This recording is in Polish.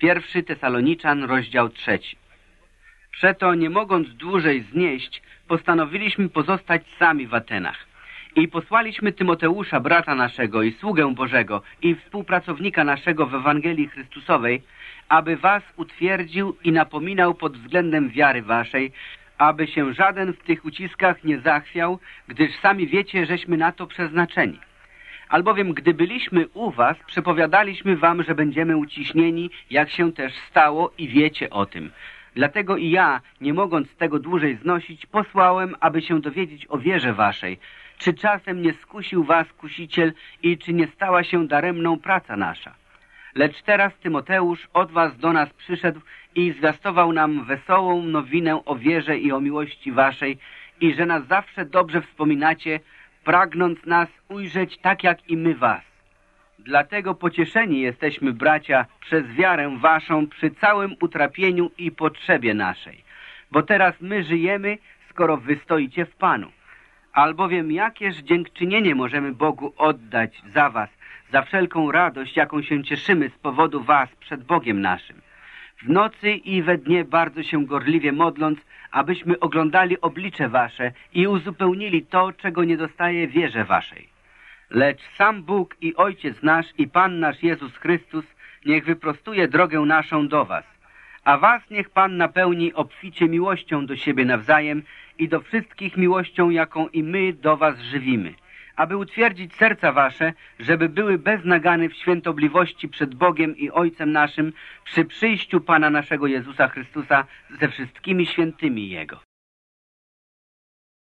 Pierwszy Tesaloniczan, rozdział trzeci. Przeto, nie mogąc dłużej znieść, postanowiliśmy pozostać sami w Atenach. I posłaliśmy Tymoteusza, brata naszego i sługę Bożego i współpracownika naszego w Ewangelii Chrystusowej, aby was utwierdził i napominał pod względem wiary waszej, aby się żaden w tych uciskach nie zachwiał, gdyż sami wiecie, żeśmy na to przeznaczeni. Albowiem, gdy byliśmy u was, przepowiadaliśmy wam, że będziemy uciśnieni, jak się też stało i wiecie o tym. Dlatego i ja, nie mogąc tego dłużej znosić, posłałem, aby się dowiedzieć o wierze waszej. Czy czasem nie skusił was kusiciel i czy nie stała się daremną praca nasza? Lecz teraz Tymoteusz od was do nas przyszedł i zwiastował nam wesołą nowinę o wierze i o miłości waszej i że nas zawsze dobrze wspominacie, pragnąc nas ujrzeć tak jak i my was. Dlatego pocieszeni jesteśmy, bracia, przez wiarę waszą przy całym utrapieniu i potrzebie naszej. Bo teraz my żyjemy, skoro wy stoicie w Panu. Albowiem jakież dziękczynienie możemy Bogu oddać za was, za wszelką radość, jaką się cieszymy z powodu was przed Bogiem naszym. W nocy i we dnie bardzo się gorliwie modląc, abyśmy oglądali oblicze wasze i uzupełnili to, czego nie dostaje wierze waszej. Lecz sam Bóg i Ojciec nasz i Pan nasz Jezus Chrystus niech wyprostuje drogę naszą do was, a was niech Pan napełni obficie miłością do siebie nawzajem i do wszystkich miłością, jaką i my do was żywimy, aby utwierdzić serca wasze, żeby były bez nagany w świętobliwości przed Bogiem i Ojcem naszym przy przyjściu Pana naszego Jezusa Chrystusa ze wszystkimi świętymi Jego.